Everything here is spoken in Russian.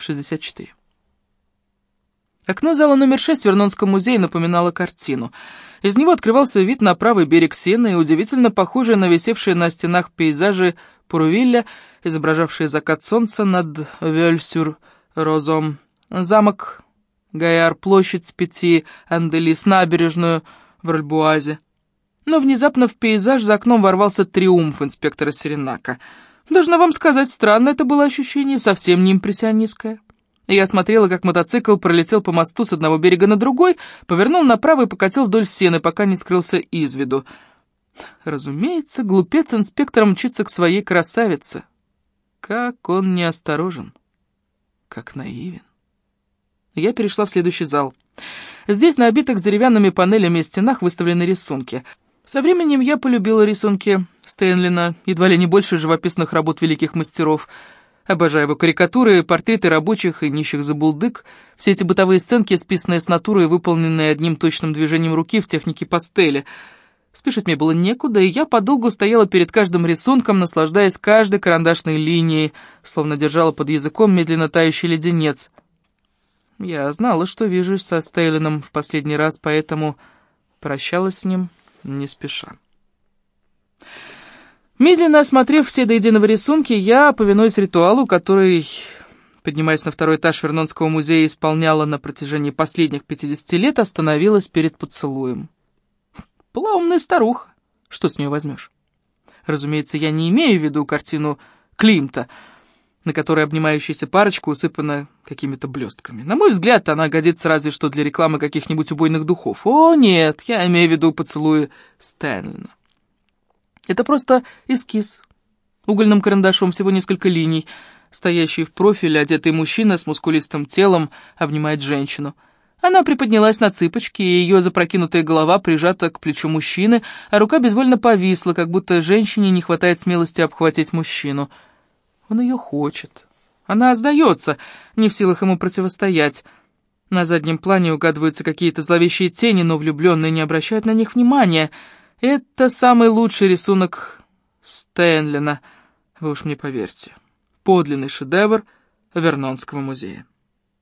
64. Окно зала номер 6 в Вернонском музее напоминало картину. Из него открывался вид на правый берег Сены и удивительно похожие на висевшие на стенах пейзажи Пурувилля, изображавшие закат солнца над Вельсюр-Розом, замок Гаяр, площадь с пяти Анделис, набережную в Рольбуазе. Но внезапно в пейзаж за окном ворвался триумф инспектора Серенака. Должна вам сказать, странно это было ощущение, совсем не импрессионистское. Я смотрела, как мотоцикл пролетел по мосту с одного берега на другой, повернул направо и покатил вдоль сены, пока не скрылся из виду. Разумеется, глупец-инспектор мчится к своей красавице. Как он неосторожен, как наивен. Я перешла в следующий зал. Здесь на обитых деревянными панелями и стенах выставлены рисунки. Со временем я полюбила рисунки Стэнлина, едва ли не больше живописных работ великих мастеров — Обожаю его карикатуры, портреты рабочих и нищих забулдык, все эти бытовые сценки, списанные с натуры выполненные одним точным движением руки в технике пастели. Спешить мне было некуда, и я подолгу стояла перед каждым рисунком, наслаждаясь каждой карандашной линией, словно держала под языком медленно тающий леденец. Я знала, что вижусь со Стейлином в последний раз, поэтому прощалась с ним не спеша. Медленно осмотрев все до единого рисунки, я, повинуясь ритуалу, который, поднимаясь на второй этаж Вернонского музея, исполняла на протяжении последних 50 лет, остановилась перед поцелуем. Была старуха. Что с нее возьмешь? Разумеется, я не имею в виду картину Климта, на которой обнимающаяся парочка усыпана какими-то блестками. На мой взгляд, она годится разве что для рекламы каких-нибудь убойных духов. О, нет, я имею в виду поцелуи Стэнлина. Это просто эскиз. Угольным карандашом всего несколько линий. Стоящий в профиль одетый мужчина с мускулистым телом обнимает женщину. Она приподнялась на цыпочки, и ее запрокинутая голова прижата к плечу мужчины, а рука безвольно повисла, как будто женщине не хватает смелости обхватить мужчину. Он ее хочет. Она сдается, не в силах ему противостоять. На заднем плане угадываются какие-то зловещие тени, но влюбленные не обращают на них внимания — это самый лучший рисунок Стэнлина, вы уж мне поверьте. Подлинный шедевр Вернонского музея.